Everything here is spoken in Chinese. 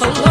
好。